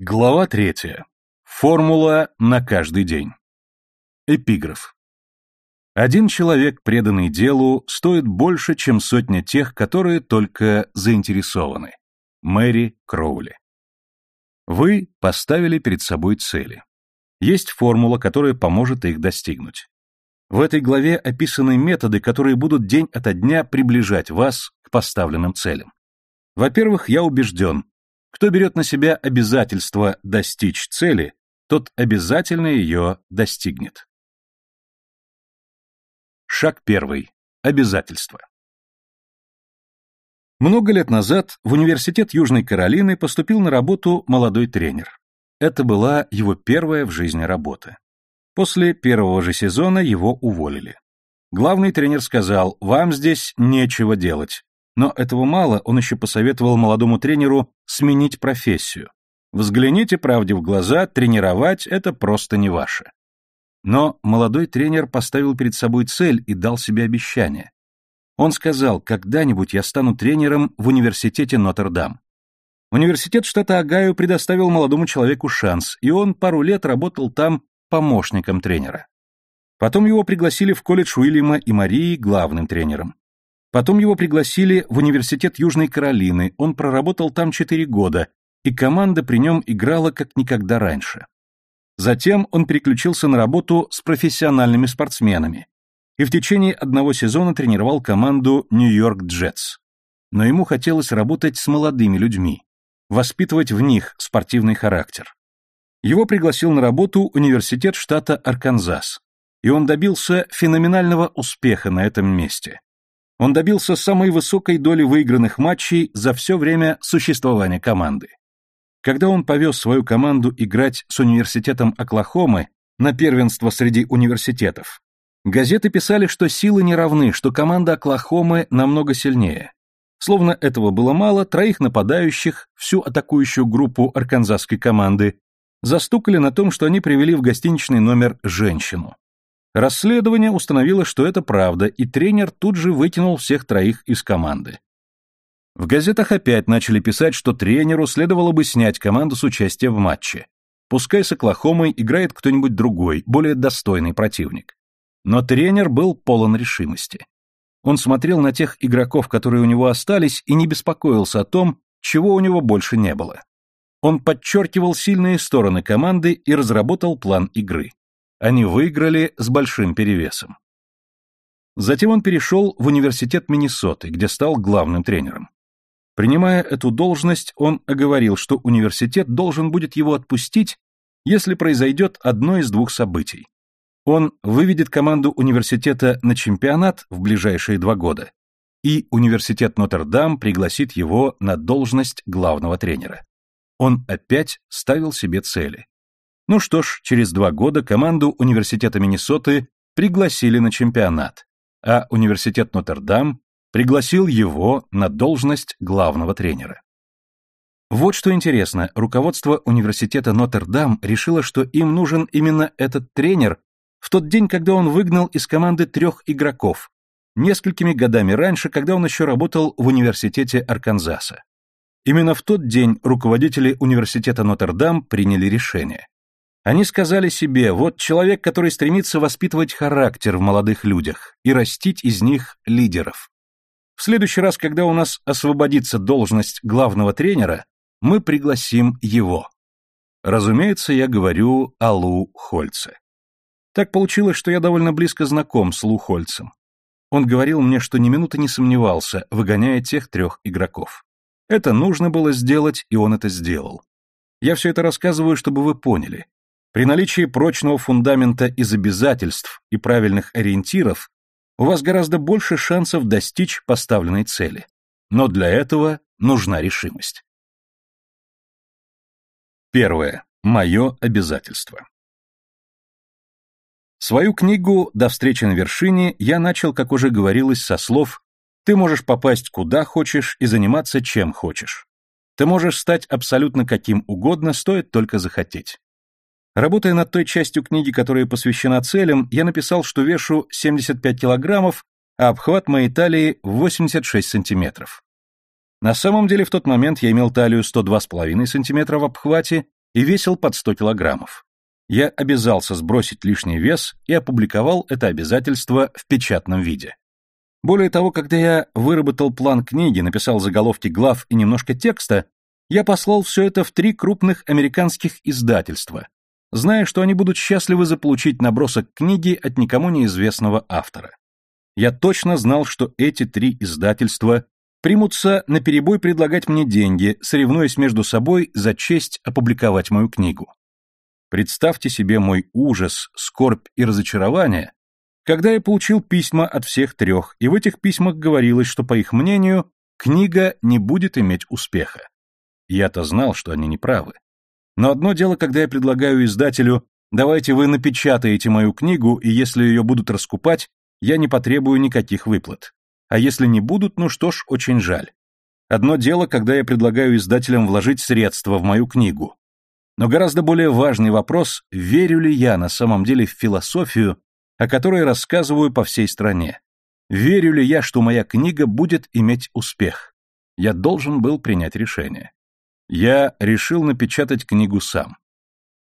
Глава третья. Формула на каждый день. Эпиграф. Один человек, преданный делу, стоит больше, чем сотня тех, которые только заинтересованы. Мэри Кроули. Вы поставили перед собой цели. Есть формула, которая поможет их достигнуть. В этой главе описаны методы, которые будут день ото дня приближать вас к поставленным целям. Во-первых, я убежден, кто берет на себя обязательство достичь цели, тот обязательно ее достигнет. Шаг первый. Обязательство. Много лет назад в Университет Южной Каролины поступил на работу молодой тренер. Это была его первая в жизни работа. После первого же сезона его уволили. Главный тренер сказал, вам здесь нечего делать. Но этого мало, он еще посоветовал молодому тренеру сменить профессию. Взгляните правде в глаза, тренировать – это просто не ваше. Но молодой тренер поставил перед собой цель и дал себе обещание. Он сказал, когда-нибудь я стану тренером в университете Нотр-Дам. Университет штата Огайо предоставил молодому человеку шанс, и он пару лет работал там помощником тренера. Потом его пригласили в колледж Уильяма и Марии главным тренером. Потом его пригласили в Университет Южной Каролины, он проработал там четыре года, и команда при нем играла как никогда раньше. Затем он переключился на работу с профессиональными спортсменами и в течение одного сезона тренировал команду Нью-Йорк Джетс. Но ему хотелось работать с молодыми людьми, воспитывать в них спортивный характер. Его пригласил на работу университет штата Арканзас, и он добился феноменального успеха на этом месте. Он добился самой высокой доли выигранных матчей за все время существования команды. Когда он повез свою команду играть с университетом Оклахомы на первенство среди университетов, газеты писали, что силы не равны, что команда Оклахомы намного сильнее. Словно этого было мало, троих нападающих, всю атакующую группу арканзасской команды, застукали на том, что они привели в гостиничный номер женщину. Расследование установило, что это правда, и тренер тут же вытянул всех троих из команды. В газетах опять начали писать, что тренеру следовало бы снять команду с участия в матче. Пускай с Оклахомой играет кто-нибудь другой, более достойный противник. Но тренер был полон решимости. Он смотрел на тех игроков, которые у него остались, и не беспокоился о том, чего у него больше не было. Он подчеркивал сильные стороны команды и разработал план игры. Они выиграли с большим перевесом. Затем он перешел в университет Миннесоты, где стал главным тренером. Принимая эту должность, он оговорил, что университет должен будет его отпустить, если произойдет одно из двух событий. Он выведет команду университета на чемпионат в ближайшие два года, и университет Нотр-Дам пригласит его на должность главного тренера. Он опять ставил себе цели. Ну что ж, через два года команду университета Миннесоты пригласили на чемпионат, а университет Нотр-Дам пригласил его на должность главного тренера. Вот что интересно, руководство университета Нотр-Дам решило, что им нужен именно этот тренер в тот день, когда он выгнал из команды трех игроков, несколькими годами раньше, когда он еще работал в университете Арканзаса. Именно в тот день руководители университета Нотр-Дам приняли решение. Они сказали себе, вот человек, который стремится воспитывать характер в молодых людях и растить из них лидеров. В следующий раз, когда у нас освободится должность главного тренера, мы пригласим его. Разумеется, я говорю о Лу Хольце. Так получилось, что я довольно близко знаком с Лу Хольцем. Он говорил мне, что ни минуты не сомневался, выгоняя тех трех игроков. Это нужно было сделать, и он это сделал. Я все это рассказываю, чтобы вы поняли. При наличии прочного фундамента из обязательств и правильных ориентиров у вас гораздо больше шансов достичь поставленной цели. Но для этого нужна решимость. Первое. Мое обязательство. Свою книгу «До встречи на вершине» я начал, как уже говорилось, со слов «Ты можешь попасть куда хочешь и заниматься чем хочешь. Ты можешь стать абсолютно каким угодно, стоит только захотеть. Работая над той частью книги, которая посвящена целям, я написал, что вешу 75 килограммов, а обхват моей талии 86 сантиметров. На самом деле в тот момент я имел талию 102,5 сантиметра в обхвате и весил под 100 килограммов. Я обязался сбросить лишний вес и опубликовал это обязательство в печатном виде. Более того, когда я выработал план книги, написал заголовки глав и немножко текста, я послал все это в три крупных американских издательства, зная, что они будут счастливы заполучить набросок книги от никому неизвестного автора. Я точно знал, что эти три издательства примутся на перебой предлагать мне деньги, соревнуясь между собой за честь опубликовать мою книгу. Представьте себе мой ужас, скорбь и разочарование, когда я получил письма от всех трех, и в этих письмах говорилось, что, по их мнению, книга не будет иметь успеха. Я-то знал, что они неправы. Но одно дело, когда я предлагаю издателю «давайте вы напечатаете мою книгу, и если ее будут раскупать, я не потребую никаких выплат. А если не будут, ну что ж, очень жаль. Одно дело, когда я предлагаю издателям вложить средства в мою книгу. Но гораздо более важный вопрос, верю ли я на самом деле в философию, о которой рассказываю по всей стране. Верю ли я, что моя книга будет иметь успех? Я должен был принять решение. Я решил напечатать книгу сам.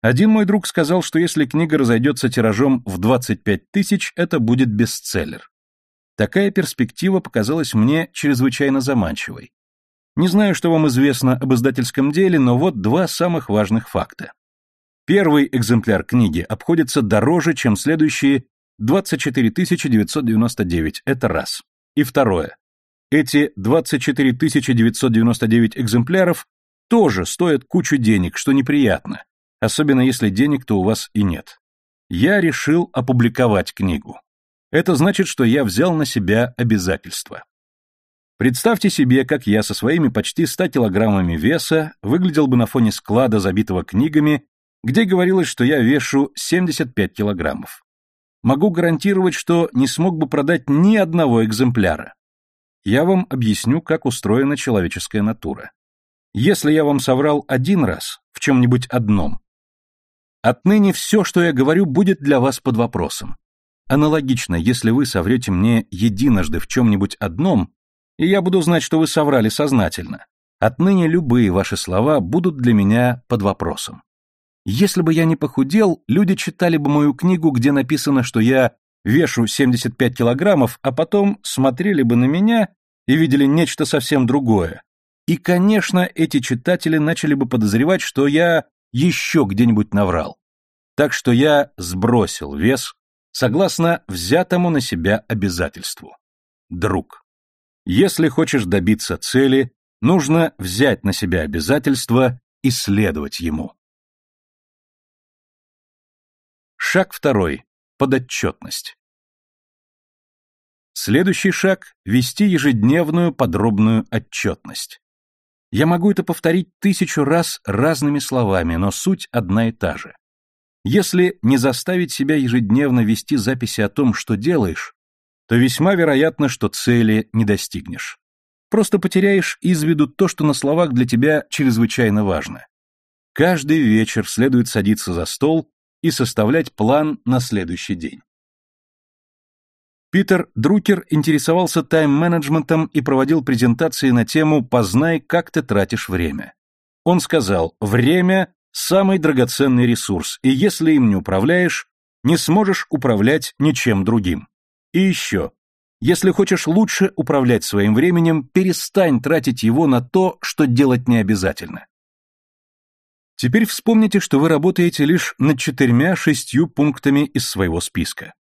Один мой друг сказал, что если книга разойдется тиражом в 25 тысяч, это будет бестселлер. Такая перспектива показалась мне чрезвычайно заманчивой. Не знаю, что вам известно об издательском деле, но вот два самых важных факта. Первый экземпляр книги обходится дороже, чем следующие 24 999, это раз. И второе. Эти 24 999 экземпляров тоже стоят кучу денег, что неприятно, особенно если денег-то у вас и нет. Я решил опубликовать книгу. Это значит, что я взял на себя обязательства. Представьте себе, как я со своими почти 100 килограммами веса выглядел бы на фоне склада, забитого книгами, где говорилось, что я вешу 75 килограммов. Могу гарантировать, что не смог бы продать ни одного экземпляра. Я вам объясню, как устроена человеческая натура. Если я вам соврал один раз, в чем-нибудь одном, отныне все, что я говорю, будет для вас под вопросом. Аналогично, если вы соврете мне единожды в чем-нибудь одном, и я буду знать, что вы соврали сознательно, отныне любые ваши слова будут для меня под вопросом. Если бы я не похудел, люди читали бы мою книгу, где написано, что я вешу 75 килограммов, а потом смотрели бы на меня и видели нечто совсем другое, и, конечно, эти читатели начали бы подозревать, что я еще где-нибудь наврал. Так что я сбросил вес, согласно взятому на себя обязательству. Друг. Если хочешь добиться цели, нужно взять на себя обязательство и следовать ему. Шаг второй. Подотчетность. Следующий шаг – вести ежедневную подробную отчетность. Я могу это повторить тысячу раз разными словами, но суть одна и та же. Если не заставить себя ежедневно вести записи о том, что делаешь, то весьма вероятно, что цели не достигнешь. Просто потеряешь из виду то, что на словах для тебя чрезвычайно важно. Каждый вечер следует садиться за стол и составлять план на следующий день. Питер Друкер интересовался тайм-менеджментом и проводил презентации на тему «Познай, как ты тратишь время». Он сказал, время – самый драгоценный ресурс, и если им не управляешь, не сможешь управлять ничем другим. И еще, если хочешь лучше управлять своим временем, перестань тратить его на то, что делать не обязательно. Теперь вспомните, что вы работаете лишь над четырьмя-шестью пунктами из своего списка.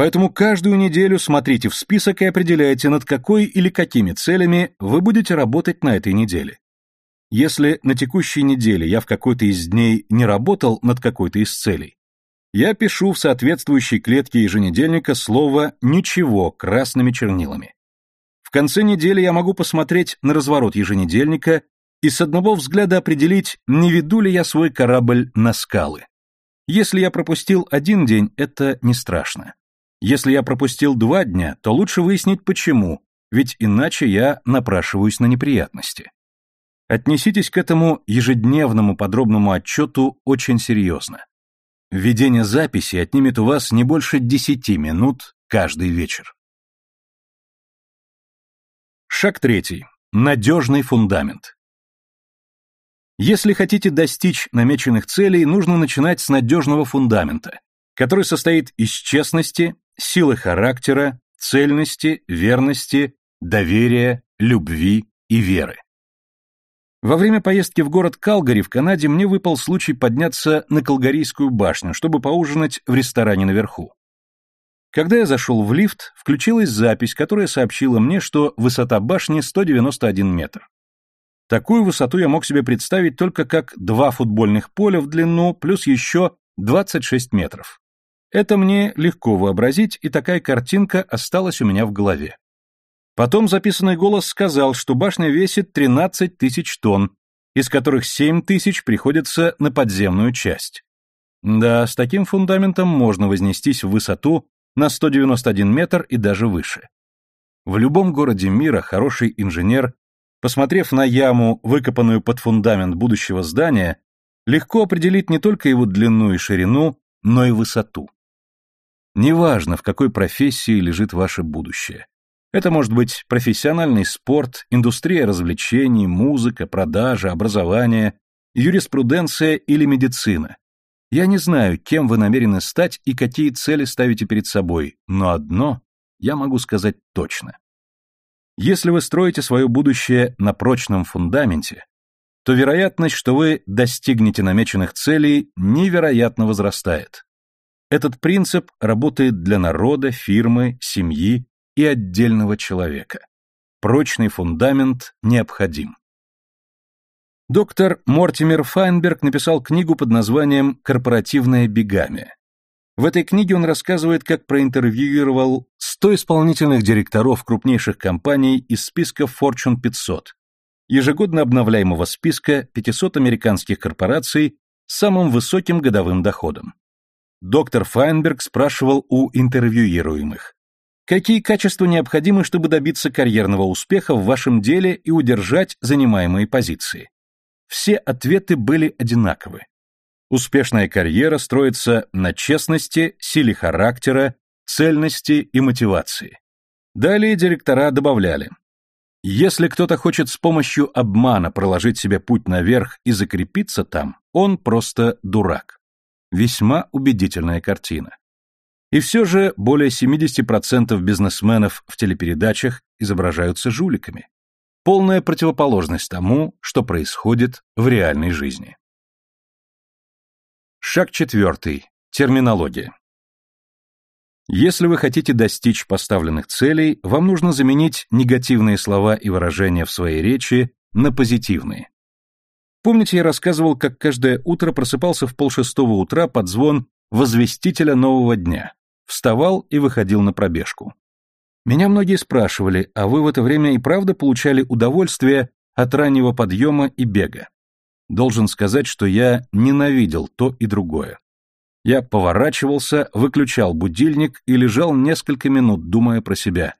Поэтому каждую неделю смотрите в список и определяйте, над какой или какими целями вы будете работать на этой неделе. Если на текущей неделе я в какой-то из дней не работал над какой-то из целей, я пишу в соответствующей клетке еженедельника слово «ничего» красными чернилами. В конце недели я могу посмотреть на разворот еженедельника и с одного взгляда определить, не веду ли я свой корабль на скалы. Если я пропустил один день, это не страшно. Если я пропустил два дня, то лучше выяснить почему, ведь иначе я напрашиваюсь на неприятности. Отнеситесь к этому ежедневному подробному отчету очень серьезно. Введение записи отнимет у вас не больше десяти минут каждый вечер. Шаг третий. Надежный фундамент. Если хотите достичь намеченных целей, нужно начинать с надежного фундамента, который состоит из честности, силы характера, цельности, верности, доверия, любви и веры. Во время поездки в город Калгари в Канаде мне выпал случай подняться на Калгарийскую башню, чтобы поужинать в ресторане наверху. Когда я зашел в лифт, включилась запись, которая сообщила мне, что высота башни 191 метр. Такую высоту я мог себе представить только как два футбольных поля в длину плюс еще 26 метров. Это мне легко вообразить, и такая картинка осталась у меня в голове. Потом записанный голос сказал, что башня весит 13 тысяч тонн, из которых 7 тысяч приходится на подземную часть. Да, с таким фундаментом можно вознестись в высоту на 191 метр и даже выше. В любом городе мира хороший инженер, посмотрев на яму, выкопанную под фундамент будущего здания, легко определит не только его длину и ширину, но и высоту. Неважно, в какой профессии лежит ваше будущее. Это может быть профессиональный спорт, индустрия развлечений, музыка, продажа, образование, юриспруденция или медицина. Я не знаю, кем вы намерены стать и какие цели ставите перед собой, но одно я могу сказать точно. Если вы строите свое будущее на прочном фундаменте, то вероятность, что вы достигнете намеченных целей, невероятно возрастает. Этот принцип работает для народа, фирмы, семьи и отдельного человека. Прочный фундамент необходим. Доктор Мортимер Файнберг написал книгу под названием «Корпоративная бигамия». В этой книге он рассказывает, как проинтервьюировал 100 исполнительных директоров крупнейших компаний из списка Fortune 500, ежегодно обновляемого списка 500 американских корпораций с самым высоким годовым доходом. Доктор Файнберг спрашивал у интервьюируемых, Какие качества необходимы, чтобы добиться карьерного успеха в вашем деле и удержать занимаемые позиции? Все ответы были одинаковы. Успешная карьера строится на честности, силе характера, цельности и мотивации. Далее директора добавляли. Если кто-то хочет с помощью обмана проложить себе путь наверх и закрепиться там, он просто дурак. Весьма убедительная картина. И все же более 70% бизнесменов в телепередачах изображаются жуликами. Полная противоположность тому, что происходит в реальной жизни. Шаг четвертый. Терминология. Если вы хотите достичь поставленных целей, вам нужно заменить негативные слова и выражения в своей речи на позитивные. Помните, я рассказывал, как каждое утро просыпался в полшестого утра под звон возвестителя нового дня вставал и выходил на пробежку. Меня многие спрашивали, а вы в это время и правда получали удовольствие от раннего подъема и бега? Должен сказать, что я ненавидел то и другое. Я поворачивался, выключал будильник и лежал несколько минут, думая про себя.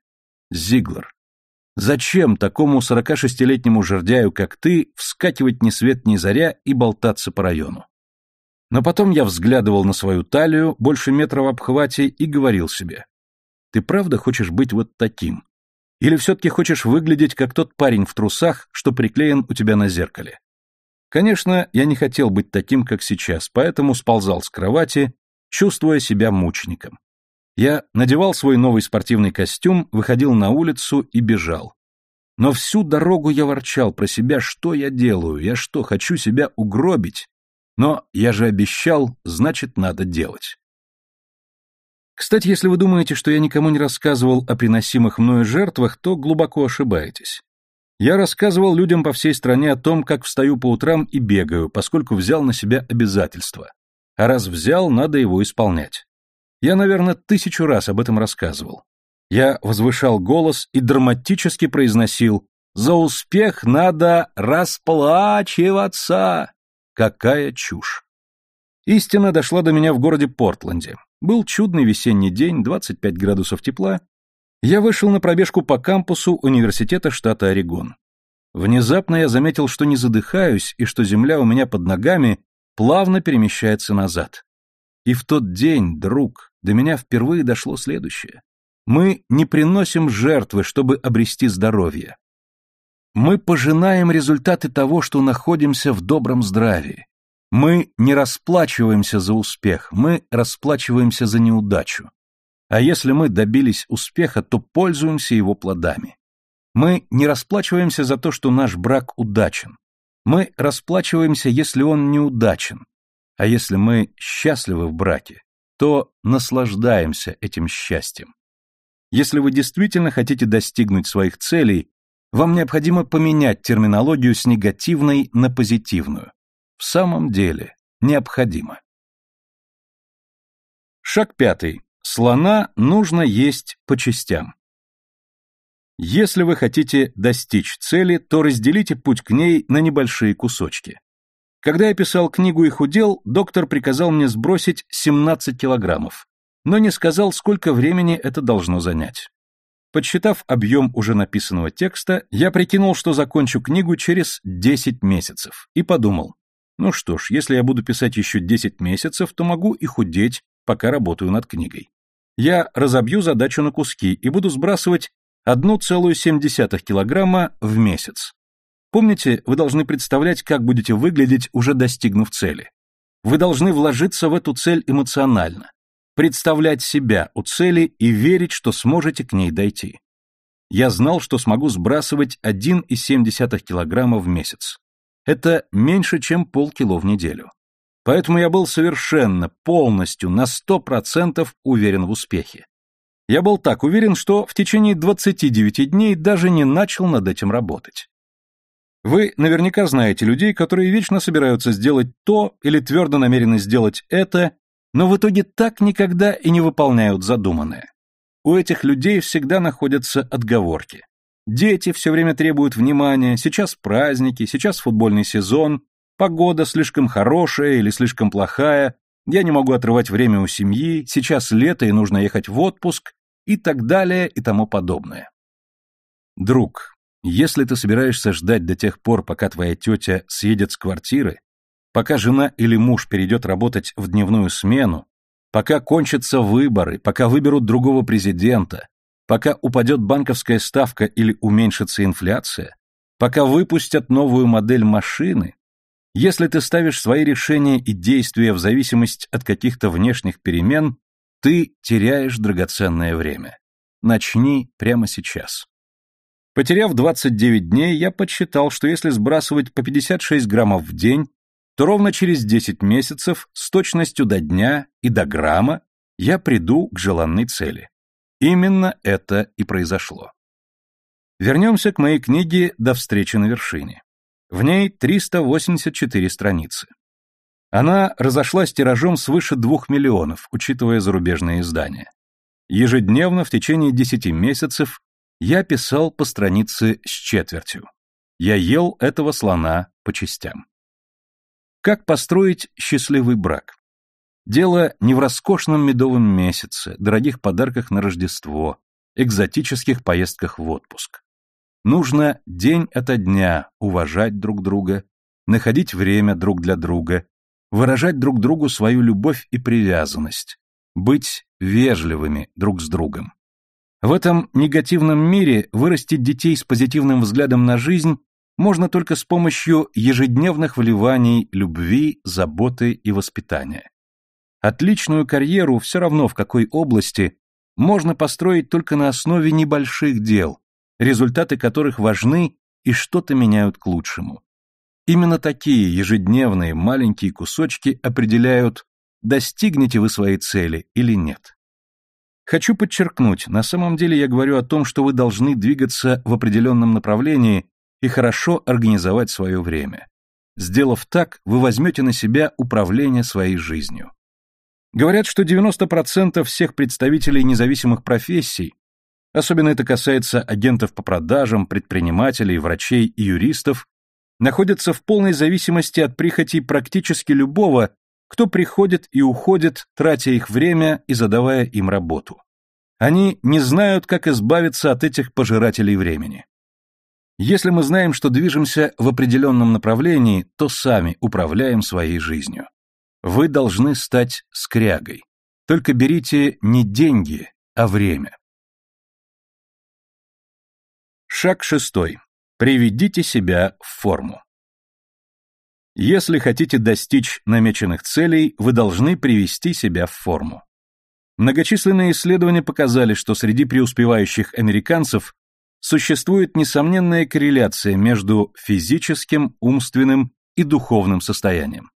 Зиглер, зачем такому 46-летнему жердяю, как ты, вскакивать ни свет ни заря и болтаться по району? Но потом я взглядывал на свою талию, больше метра в обхвате, и говорил себе. Ты правда хочешь быть вот таким? Или все-таки хочешь выглядеть, как тот парень в трусах, что приклеен у тебя на зеркале? Конечно, я не хотел быть таким, как сейчас, поэтому сползал с кровати, чувствуя себя мучеником. Я надевал свой новый спортивный костюм, выходил на улицу и бежал. Но всю дорогу я ворчал про себя, что я делаю, я что, хочу себя угробить? Но я же обещал, значит, надо делать. Кстати, если вы думаете, что я никому не рассказывал о приносимых мною жертвах, то глубоко ошибаетесь. Я рассказывал людям по всей стране о том, как встаю по утрам и бегаю, поскольку взял на себя обязательство. А раз взял, надо его исполнять. Я, наверное, тысячу раз об этом рассказывал. Я возвышал голос и драматически произносил «За успех надо расплачиваться!» Какая чушь! Истина дошла до меня в городе Портленде. Был чудный весенний день, 25 градусов тепла. Я вышел на пробежку по кампусу университета штата Орегон. Внезапно я заметил, что не задыхаюсь и что земля у меня под ногами плавно перемещается назад. И в тот день, друг, до меня впервые дошло следующее. Мы не приносим жертвы, чтобы обрести здоровье. Мы пожинаем результаты того, что находимся в добром здравии. Мы не расплачиваемся за успех, мы расплачиваемся за неудачу. А если мы добились успеха, то пользуемся его плодами. Мы не расплачиваемся за то, что наш брак удачен. Мы расплачиваемся, если он неудачен. А если мы счастливы в браке, то наслаждаемся этим счастьем. Если вы действительно хотите достигнуть своих целей, вам необходимо поменять терминологию с негативной на позитивную. В самом деле, необходимо. Шаг пятый. Слона нужно есть по частям. Если вы хотите достичь цели, то разделите путь к ней на небольшие кусочки. Когда я писал книгу и худел, доктор приказал мне сбросить 17 килограммов, но не сказал, сколько времени это должно занять. Подсчитав объем уже написанного текста, я прикинул, что закончу книгу через 10 месяцев, и подумал, ну что ж, если я буду писать еще 10 месяцев, то могу и худеть, пока работаю над книгой. Я разобью задачу на куски и буду сбрасывать 1,7 килограмма в месяц. Помните, вы должны представлять, как будете выглядеть, уже достигнув цели. Вы должны вложиться в эту цель эмоционально, представлять себя у цели и верить, что сможете к ней дойти. Я знал, что смогу сбрасывать 1,7 килограмма в месяц. Это меньше, чем полкило в неделю. Поэтому я был совершенно, полностью, на 100% уверен в успехе. Я был так уверен, что в течение 29 дней даже не начал над этим работать. Вы наверняка знаете людей, которые вечно собираются сделать то или твердо намерены сделать это, но в итоге так никогда и не выполняют задуманное. У этих людей всегда находятся отговорки. Дети все время требуют внимания, сейчас праздники, сейчас футбольный сезон, погода слишком хорошая или слишком плохая, я не могу отрывать время у семьи, сейчас лето и нужно ехать в отпуск и так далее и тому подобное. Друг, если ты собираешься ждать до тех пор, пока твоя тетя съедет с квартиры, пока жена или муж перейдет работать в дневную смену, пока кончатся выборы, пока выберут другого президента, пока упадет банковская ставка или уменьшится инфляция, пока выпустят новую модель машины, если ты ставишь свои решения и действия в зависимость от каких-то внешних перемен, ты теряешь драгоценное время. Начни прямо сейчас. Потеряв 29 дней, я подсчитал, что если сбрасывать по 56 граммов в день, то ровно через 10 месяцев с точностью до дня и до грамма я приду к желанной цели. Именно это и произошло. Вернемся к моей книге «До встречи на вершине». В ней 384 страницы. Она разошлась тиражом свыше двух миллионов, учитывая зарубежные издания. Ежедневно в течение 10 месяцев я писал по странице с четвертью. Я ел этого слона по частям. Как построить счастливый брак? Дело не в роскошном медовом месяце, дорогих подарках на Рождество, экзотических поездках в отпуск. Нужно день ото дня уважать друг друга, находить время друг для друга, выражать друг другу свою любовь и привязанность, быть вежливыми друг с другом. В этом негативном мире вырастить детей с позитивным взглядом на жизнь можно только с помощью ежедневных вливаний любви, заботы и воспитания. Отличную карьеру, все равно в какой области, можно построить только на основе небольших дел, результаты которых важны и что-то меняют к лучшему. Именно такие ежедневные маленькие кусочки определяют, достигнете вы своей цели или нет. Хочу подчеркнуть, на самом деле я говорю о том, что вы должны двигаться в определенном направлении и хорошо организовать свое время. Сделав так, вы возьмете на себя управление своей жизнью. Говорят, что 90% всех представителей независимых профессий, особенно это касается агентов по продажам, предпринимателей, врачей и юристов, находятся в полной зависимости от прихотей практически любого, кто приходит и уходит, тратя их время и задавая им работу. Они не знают, как избавиться от этих пожирателей времени. Если мы знаем, что движемся в определенном направлении, то сами управляем своей жизнью. Вы должны стать скрягой. Только берите не деньги, а время. Шаг шестой. Приведите себя в форму. Если хотите достичь намеченных целей, вы должны привести себя в форму. Многочисленные исследования показали, что среди преуспевающих американцев существует несомненная корреляция между физическим, умственным и духовным состоянием.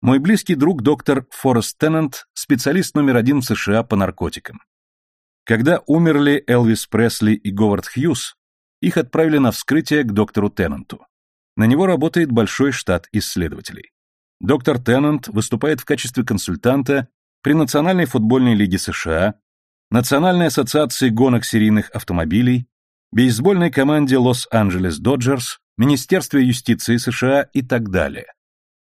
Мой близкий друг доктор Форест Теннант, специалист номер один в США по наркотикам. Когда умерли Элвис Пресли и Говард Хьюз, их отправили на вскрытие к доктору Теннанту. На него работает большой штат исследователей. Доктор Теннант выступает в качестве консультанта при Национальной футбольной лиге США, Национальной ассоциации гонок серийных автомобилей, бейсбольной команде Лос-Анджелес Доджерс, Министерстве юстиции США и так далее.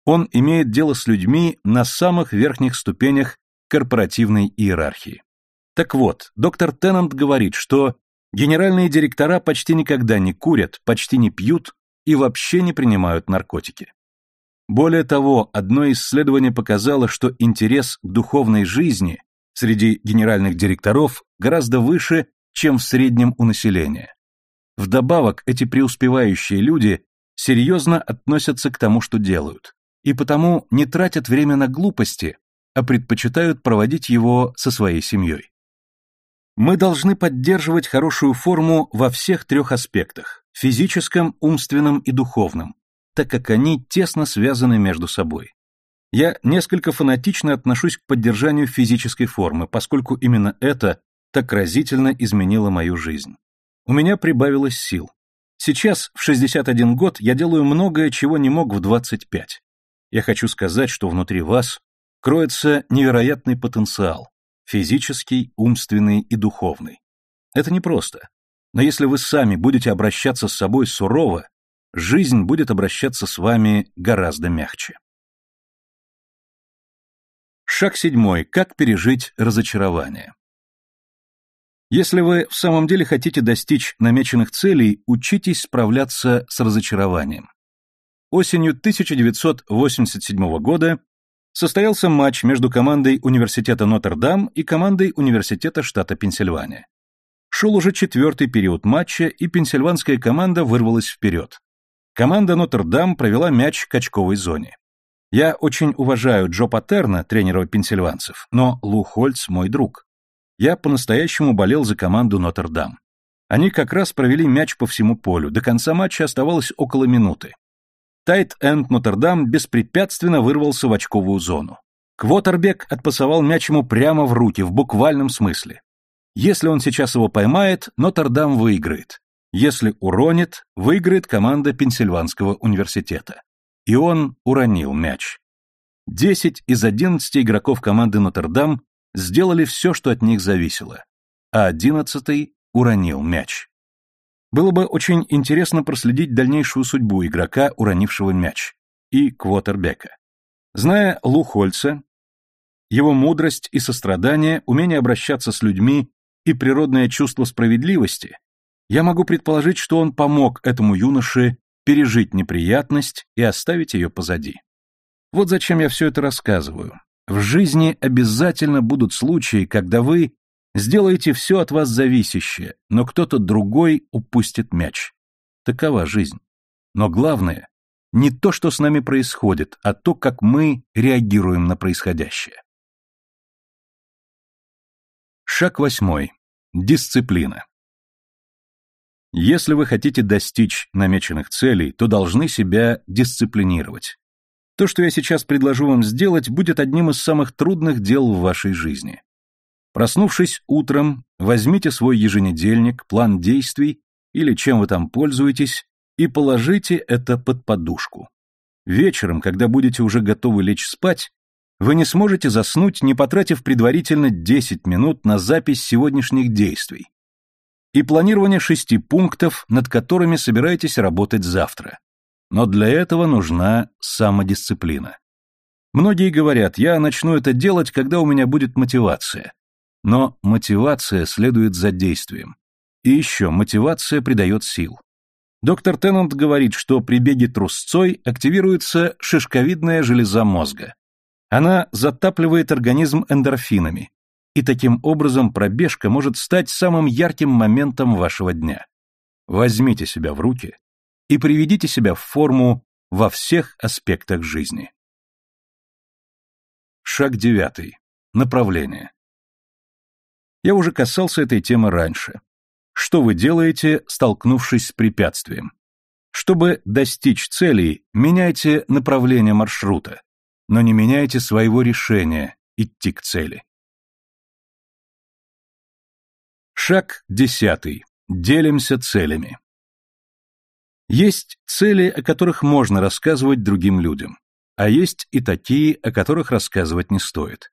Он имеет дело с людьми на самых верхних ступенях корпоративной иерархии. Так вот, доктор Теннант говорит, что генеральные директора почти никогда не курят, почти не пьют и вообще не принимают наркотики. Более того, одно исследование показало, что интерес к духовной жизни среди генеральных директоров гораздо выше, чем в среднем у населения. Вдобавок, эти преуспевающие люди серьезно относятся к тому, что делают, и потому не тратят время на глупости, а предпочитают проводить его со своей семьей. Мы должны поддерживать хорошую форму во всех трех аспектах – физическом, умственном и духовном, так как они тесно связаны между собой. Я несколько фанатично отношусь к поддержанию физической формы, поскольку именно это так разительно изменило мою жизнь. У меня прибавилось сил. Сейчас, в 61 год, я делаю многое, чего не мог в 25. Я хочу сказать, что внутри вас кроется невероятный потенциал, физический, умственный и духовный. Это непросто. Но если вы сами будете обращаться с собой сурово, жизнь будет обращаться с вами гораздо мягче. Шаг седьмой. Как пережить разочарование? Если вы в самом деле хотите достичь намеченных целей, учитесь справляться с разочарованием. Осенью 1987 года состоялся матч между командой Университета Нотр-Дам и командой Университета штата Пенсильвания. Шел уже четвертый период матча, и пенсильванская команда вырвалась вперед. Команда Нотр-Дам провела мяч к очковой зоне. Я очень уважаю Джо Патерна, тренера пенсильванцев, но Лу Хольц мой друг. Я по-настоящему болел за команду Нотр-Дам. Они как раз провели мяч по всему полю, до конца матча оставалось около минуты. Тайт-энд Нотр-Дам беспрепятственно вырвался в очковую зону. Квотербек отпасовал мяч ему прямо в руки, в буквальном смысле. Если он сейчас его поймает, Нотр-Дам выиграет. Если уронит, выиграет команда Пенсильванского университета. И он уронил мяч. Десять из одиннадцати игроков команды Нотр-Дам сделали все, что от них зависело, а одиннадцатый уронил мяч. Было бы очень интересно проследить дальнейшую судьбу игрока, уронившего мяч, и квотербека. Зная Лу Хольца, его мудрость и сострадание, умение обращаться с людьми и природное чувство справедливости, я могу предположить, что он помог этому юноше пережить неприятность и оставить ее позади. Вот зачем я все это рассказываю. В жизни обязательно будут случаи, когда вы Сделаете все от вас зависящее, но кто-то другой упустит мяч. Такова жизнь. Но главное, не то, что с нами происходит, а то, как мы реагируем на происходящее. Шаг восьмой. Дисциплина. Если вы хотите достичь намеченных целей, то должны себя дисциплинировать. То, что я сейчас предложу вам сделать, будет одним из самых трудных дел в вашей жизни. Проснувшись утром, возьмите свой еженедельник, план действий или чем вы там пользуетесь, и положите это под подушку. Вечером, когда будете уже готовы лечь спать, вы не сможете заснуть, не потратив предварительно 10 минут на запись сегодняшних действий и планирование шести пунктов, над которыми собираетесь работать завтра. Но для этого нужна самодисциплина. Многие говорят, я начну это делать, когда у меня будет мотивация. Но мотивация следует за действием. И еще мотивация придает сил. Доктор Теннант говорит, что при беге трусцой активируется шишковидная железа мозга. Она затапливает организм эндорфинами, и таким образом пробежка может стать самым ярким моментом вашего дня. Возьмите себя в руки, и приведите себя в форму во всех аспектах жизни. Шаг девятый. Направление. Я уже касался этой темы раньше. Что вы делаете, столкнувшись с препятствием? Чтобы достичь целей, меняйте направление маршрута, но не меняйте своего решения идти к цели. Шаг десятый. Делимся целями. Есть цели, о которых можно рассказывать другим людям, а есть и такие, о которых рассказывать не стоит.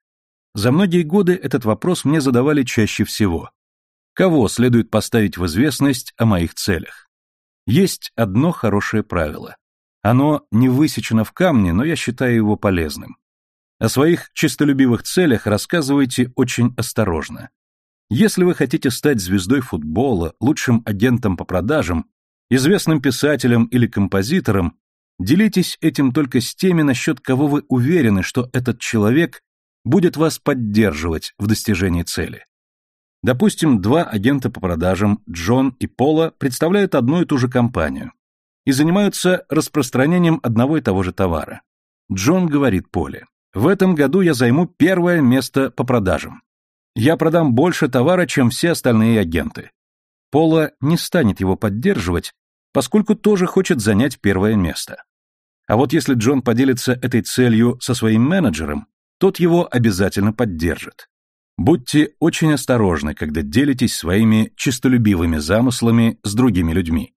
За многие годы этот вопрос мне задавали чаще всего. Кого следует поставить в известность о моих целях? Есть одно хорошее правило. Оно не высечено в камне, но я считаю его полезным. О своих честолюбивых целях рассказывайте очень осторожно. Если вы хотите стать звездой футбола, лучшим агентом по продажам, известным писателем или композитором, делитесь этим только с теми, насчет кого вы уверены, что этот человек будет вас поддерживать в достижении цели. Допустим, два агента по продажам, Джон и Пола, представляют одну и ту же компанию и занимаются распространением одного и того же товара. Джон говорит Поле, в этом году я займу первое место по продажам. Я продам больше товара, чем все остальные агенты. Пола не станет его поддерживать, поскольку тоже хочет занять первое место. А вот если Джон поделится этой целью со своим менеджером, тот его обязательно поддержит. Будьте очень осторожны, когда делитесь своими чистолюбивыми замыслами с другими людьми.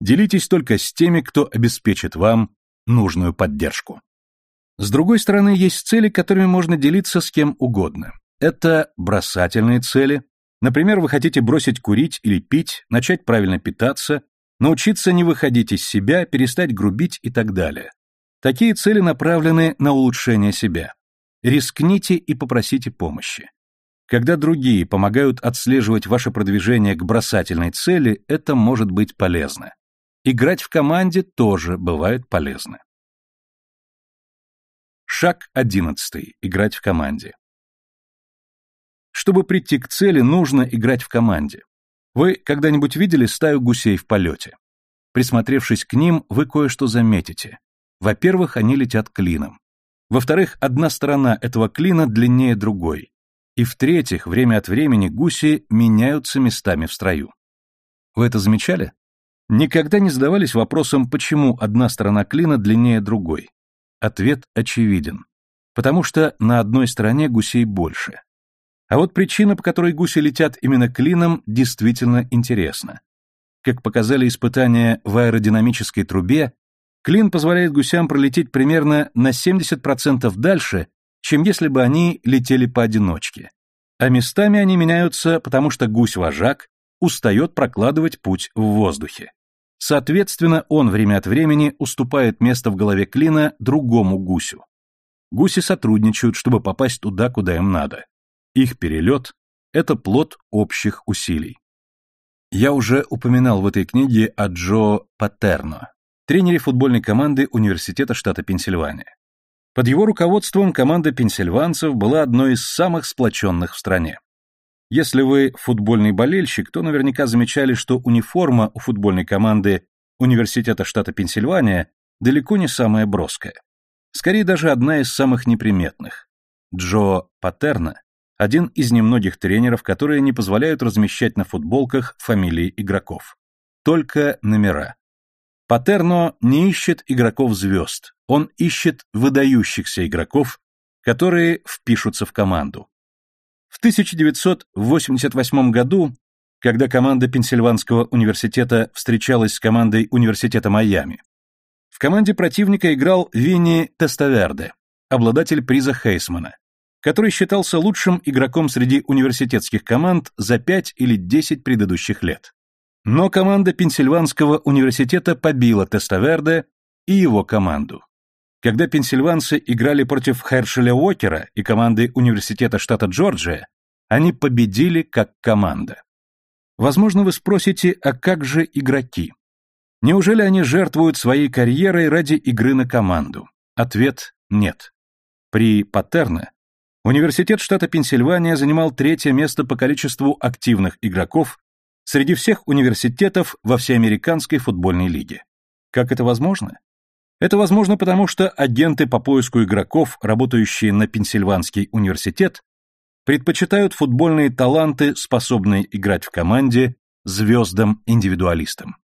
Делитесь только с теми, кто обеспечит вам нужную поддержку. С другой стороны, есть цели, которыми можно делиться с кем угодно. Это бросательные цели. Например, вы хотите бросить курить или пить, начать правильно питаться, научиться не выходить из себя, перестать грубить и так далее. Такие цели направлены на улучшение себя. Рискните и попросите помощи. Когда другие помогают отслеживать ваше продвижение к бросательной цели, это может быть полезно. Играть в команде тоже бывает полезно. Шаг одиннадцатый. Играть в команде. Чтобы прийти к цели, нужно играть в команде. Вы когда-нибудь видели стаю гусей в полете? Присмотревшись к ним, вы кое-что заметите. Во-первых, они летят клином. Во-вторых, одна сторона этого клина длиннее другой. И в-третьих, время от времени гуси меняются местами в строю. Вы это замечали? Никогда не задавались вопросом, почему одна сторона клина длиннее другой? Ответ очевиден. Потому что на одной стороне гусей больше. А вот причина, по которой гуси летят именно клином, действительно интересна. Как показали испытания в аэродинамической трубе, клин позволяет гусям пролететь примерно на 70% дальше, чем если бы они летели поодиночке. А местами они меняются, потому что гусь-вожак устает прокладывать путь в воздухе. Соответственно, он время от времени уступает место в голове клина другому гусю. Гуси сотрудничают, чтобы попасть туда, куда им надо. Их перелет – это плод общих усилий. Я уже упоминал в этой книге о Джо Патерно, тренере футбольной команды Университета штата Пенсильвания. Под его руководством команда пенсильванцев была одной из самых сплоченных в стране. Если вы футбольный болельщик, то наверняка замечали, что униформа у футбольной команды Университета штата Пенсильвания далеко не самая броская. Скорее даже одна из самых неприметных. Джо Патерно один из немногих тренеров, которые не позволяют размещать на футболках фамилии игроков. Только номера. Патерно не ищет игроков-звезд, он ищет выдающихся игроков, которые впишутся в команду. В 1988 году, когда команда Пенсильванского университета встречалась с командой Университета Майами, в команде противника играл Винни Теставерде, обладатель приза Хейсмана который считался лучшим игроком среди университетских команд за 5 или 10 предыдущих лет. Но команда Пенсильванского университета побила Теставерде и его команду. Когда пенсильванцы играли против Хершеля Уокера и команды Университета штата Джорджия, они победили как команда. Возможно, вы спросите, а как же игроки? Неужели они жертвуют своей карьерой ради игры на команду? Ответ – нет. При Патерне Университет штата Пенсильвания занимал третье место по количеству активных игроков среди всех университетов во всеамериканской футбольной лиге. Как это возможно? Это возможно потому, что агенты по поиску игроков, работающие на Пенсильванский университет, предпочитают футбольные таланты, способные играть в команде, звездам-индивидуалистам.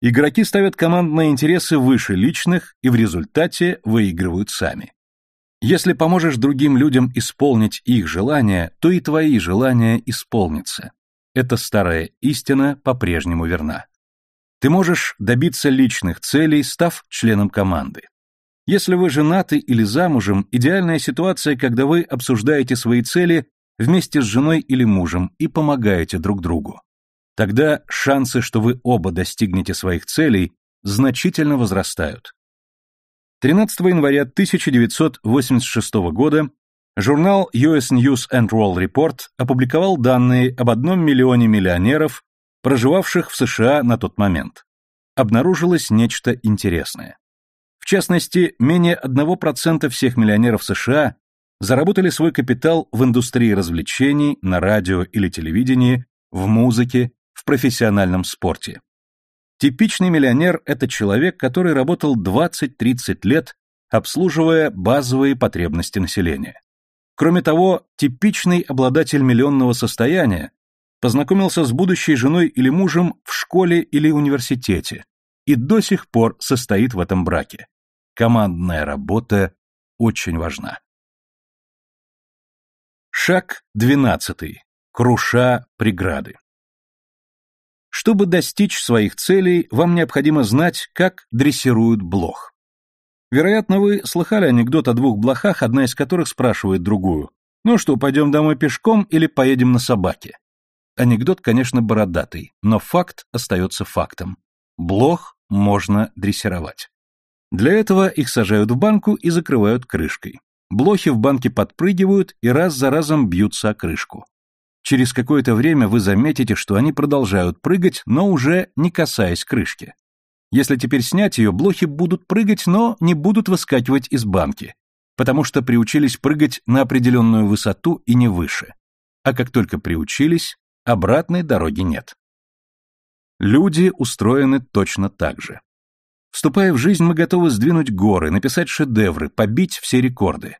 Игроки ставят командные интересы выше личных и в результате выигрывают сами. Если поможешь другим людям исполнить их желания, то и твои желания исполнятся. Эта старая истина по-прежнему верна. Ты можешь добиться личных целей, став членом команды. Если вы женаты или замужем, идеальная ситуация, когда вы обсуждаете свои цели вместе с женой или мужем и помогаете друг другу. Тогда шансы, что вы оба достигнете своих целей, значительно возрастают. 13 января 1986 года журнал US News and World Report опубликовал данные об одном миллионе миллионеров, проживавших в США на тот момент. Обнаружилось нечто интересное. В частности, менее 1% всех миллионеров США заработали свой капитал в индустрии развлечений, на радио или телевидении, в музыке, в профессиональном спорте. Типичный миллионер – это человек, который работал 20-30 лет, обслуживая базовые потребности населения. Кроме того, типичный обладатель миллионного состояния познакомился с будущей женой или мужем в школе или университете и до сих пор состоит в этом браке. Командная работа очень важна. Шаг 12. Круша преграды. Чтобы достичь своих целей, вам необходимо знать, как дрессируют блох. Вероятно, вы слыхали анекдот о двух блохах, одна из которых спрашивает другую, «Ну что, пойдем домой пешком или поедем на собаке?» Анекдот, конечно, бородатый, но факт остается фактом. Блох можно дрессировать. Для этого их сажают в банку и закрывают крышкой. Блохи в банке подпрыгивают и раз за разом бьются о крышку. Через какое-то время вы заметите, что они продолжают прыгать, но уже не касаясь крышки. Если теперь снять ее, блохи будут прыгать, но не будут выскакивать из банки, потому что приучились прыгать на определенную высоту и не выше. А как только приучились, обратной дороги нет. Люди устроены точно так же. Вступая в жизнь, мы готовы сдвинуть горы, написать шедевры, побить все рекорды.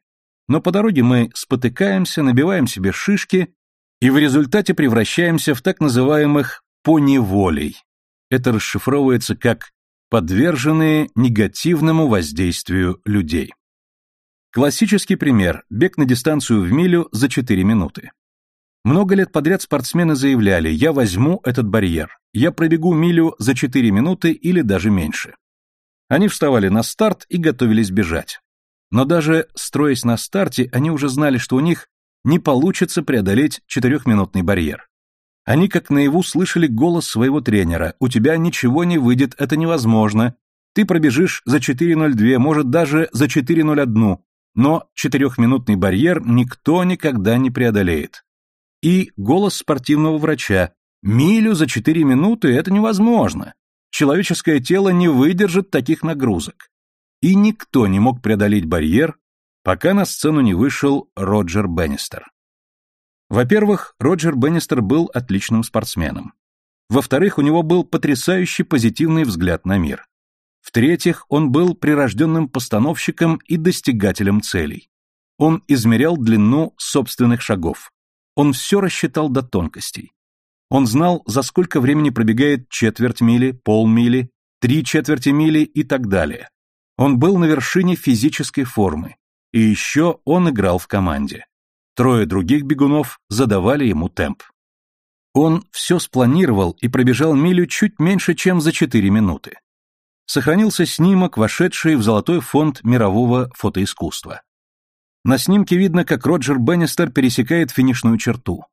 Но по дороге мы спотыкаемся, набиваем себе шишки и в результате превращаемся в так называемых поневолей. Это расшифровывается как подверженные негативному воздействию людей. Классический пример – бег на дистанцию в милю за 4 минуты. Много лет подряд спортсмены заявляли «я возьму этот барьер, я пробегу милю за 4 минуты или даже меньше». Они вставали на старт и готовились бежать. Но даже строясь на старте, они уже знали, что у них не получится преодолеть четырехминутный барьер. Они как наяву слышали голос своего тренера «У тебя ничего не выйдет, это невозможно. Ты пробежишь за 4.02, может даже за 4.01, но четырехминутный барьер никто никогда не преодолеет». И голос спортивного врача «Милю за 4 минуты это невозможно. Человеческое тело не выдержит таких нагрузок». И никто не мог преодолеть барьер, пока на сцену не вышел Роджер Беннистер. Во-первых, Роджер Беннистер был отличным спортсменом. Во-вторых, у него был потрясающий позитивный взгляд на мир. В-третьих, он был прирожденным постановщиком и достигателем целей. Он измерял длину собственных шагов. Он все рассчитал до тонкостей. Он знал, за сколько времени пробегает четверть мили, полмили, три четверти мили и так далее. Он был на вершине физической формы, и еще он играл в команде. Трое других бегунов задавали ему темп. Он все спланировал и пробежал милю чуть меньше, чем за 4 минуты. Сохранился снимок, вошедший в золотой фонд мирового фотоискусства. На снимке видно, как Роджер Беннистер пересекает финишную черту.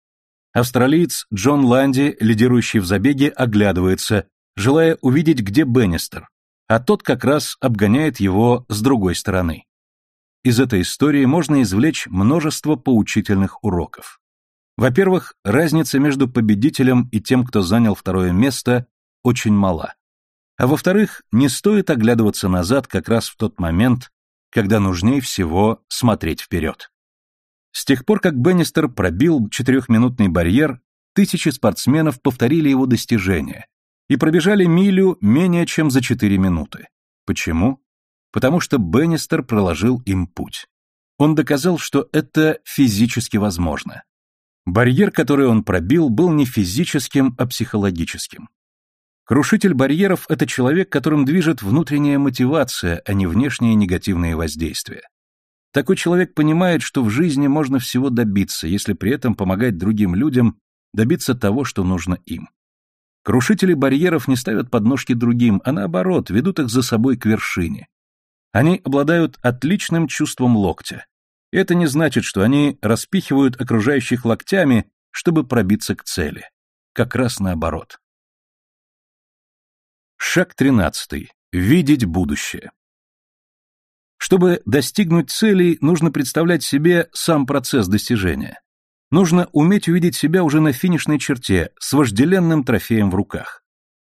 Австралиец Джон Ланди, лидирующий в забеге, оглядывается, желая увидеть, где Беннистер, а тот как раз обгоняет его с другой стороны. Из этой истории можно извлечь множество поучительных уроков. Во-первых, разница между победителем и тем, кто занял второе место, очень мала. А во-вторых, не стоит оглядываться назад как раз в тот момент, когда нужнее всего смотреть вперед. С тех пор, как Беннистер пробил четырехминутный барьер, тысячи спортсменов повторили его достижения, и пробежали милю менее чем за 4 минуты. Почему? Потому что Беннистер проложил им путь. Он доказал, что это физически возможно. Барьер, который он пробил, был не физическим, а психологическим. Крушитель барьеров – это человек, которым движет внутренняя мотивация, а не внешние негативные воздействия. Такой человек понимает, что в жизни можно всего добиться, если при этом помогать другим людям добиться того, что нужно им. Крушители барьеров не ставят подножки другим, а наоборот, ведут их за собой к вершине. Они обладают отличным чувством локтя. Это не значит, что они распихивают окружающих локтями, чтобы пробиться к цели. Как раз наоборот. Шаг 13. Видеть будущее. Чтобы достигнуть целей, нужно представлять себе сам процесс достижения. Нужно уметь увидеть себя уже на финишной черте, с вожделенным трофеем в руках.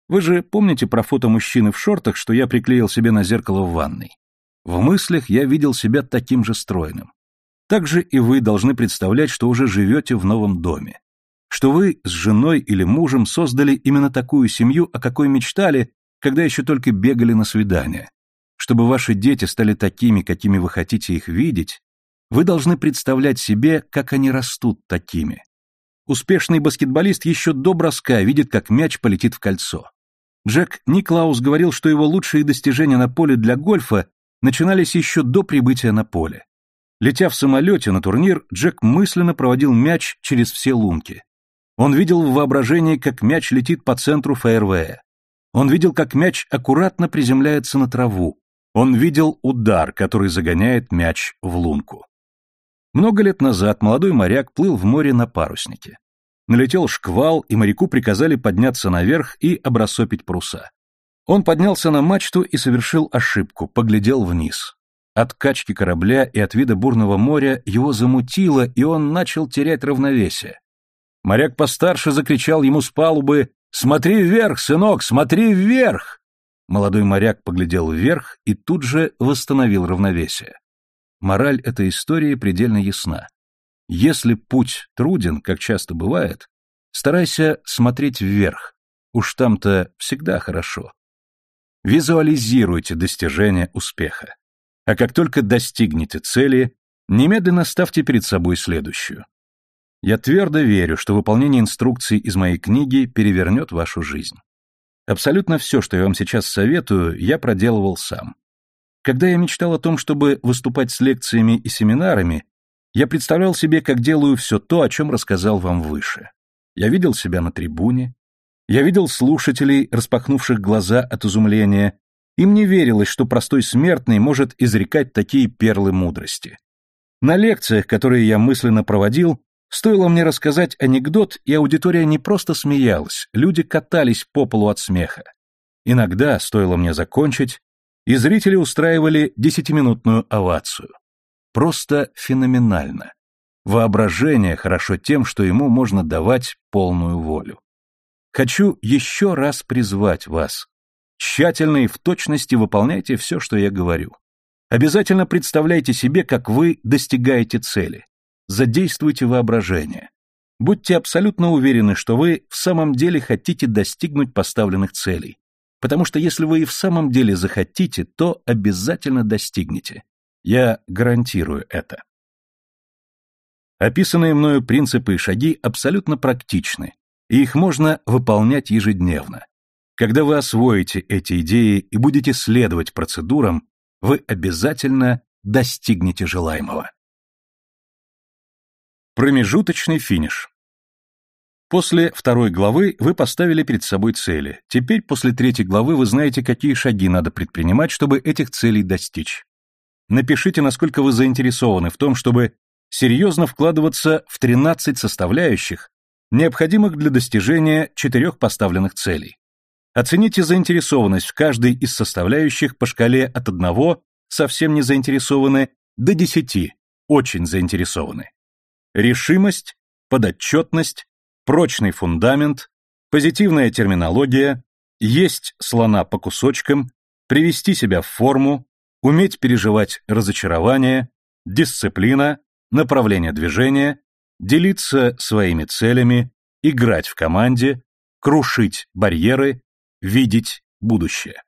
Вы же помните про фото мужчины в шортах, что я приклеил себе на зеркало в ванной? В мыслях я видел себя таким же стройным. Так же и вы должны представлять, что уже живете в новом доме. Что вы с женой или мужем создали именно такую семью, о какой мечтали, когда еще только бегали на свидания. Чтобы ваши дети стали такими, какими вы хотите их видеть, вы должны представлять себе, как они растут такими. Успешный баскетболист еще до броска видит, как мяч полетит в кольцо. Джек Никлаус говорил, что его лучшие достижения на поле для гольфа начинались еще до прибытия на поле. Летя в самолете на турнир, Джек мысленно проводил мяч через все лунки. Он видел в воображении, как мяч летит по центру фейервея. Он видел, как мяч аккуратно приземляется на траву. Он видел удар, который загоняет мяч в лунку. Много лет назад молодой моряк плыл в море на паруснике. Налетел шквал, и моряку приказали подняться наверх и обрасопить паруса. Он поднялся на мачту и совершил ошибку, поглядел вниз. От качки корабля и от вида бурного моря его замутило, и он начал терять равновесие. Моряк постарше закричал ему с палубы «Смотри вверх, сынок, смотри вверх!» Молодой моряк поглядел вверх и тут же восстановил равновесие. Мораль этой истории предельно ясна. Если путь труден, как часто бывает, старайся смотреть вверх. Уж там-то всегда хорошо. Визуализируйте достижение успеха. А как только достигнете цели, немедленно ставьте перед собой следующую. Я твердо верю, что выполнение инструкций из моей книги перевернет вашу жизнь. Абсолютно все, что я вам сейчас советую, я проделывал сам. Когда я мечтал о том, чтобы выступать с лекциями и семинарами, я представлял себе, как делаю все то, о чем рассказал вам выше. Я видел себя на трибуне, я видел слушателей, распахнувших глаза от изумления, им не верилось, что простой смертный может изрекать такие перлы мудрости. На лекциях, которые я мысленно проводил, стоило мне рассказать анекдот, и аудитория не просто смеялась, люди катались по полу от смеха. Иногда, стоило мне закончить, и зрители устраивали десятиминутную овацию. Просто феноменально. Воображение хорошо тем, что ему можно давать полную волю. Хочу еще раз призвать вас. Тщательно и в точности выполняйте все, что я говорю. Обязательно представляйте себе, как вы достигаете цели. Задействуйте воображение. Будьте абсолютно уверены, что вы в самом деле хотите достигнуть поставленных целей. Потому что если вы и в самом деле захотите, то обязательно достигнете. Я гарантирую это. Описанные мною принципы и шаги абсолютно практичны, и их можно выполнять ежедневно. Когда вы освоите эти идеи и будете следовать процедурам, вы обязательно достигнете желаемого. Промежуточный финиш. После второй главы вы поставили перед собой цели. Теперь после третьей главы вы знаете, какие шаги надо предпринимать, чтобы этих целей достичь. Напишите, насколько вы заинтересованы в том, чтобы серьезно вкладываться в 13 составляющих, необходимых для достижения четырех поставленных целей. Оцените заинтересованность в каждой из составляющих по шкале от 1 совсем не заинтересованы до 10 очень заинтересованы. Решимость, подотчетность, прочный фундамент, позитивная терминология, есть слона по кусочкам, привести себя в форму, уметь переживать разочарование, дисциплина, направление движения, делиться своими целями, играть в команде, крушить барьеры, Видеть будущее.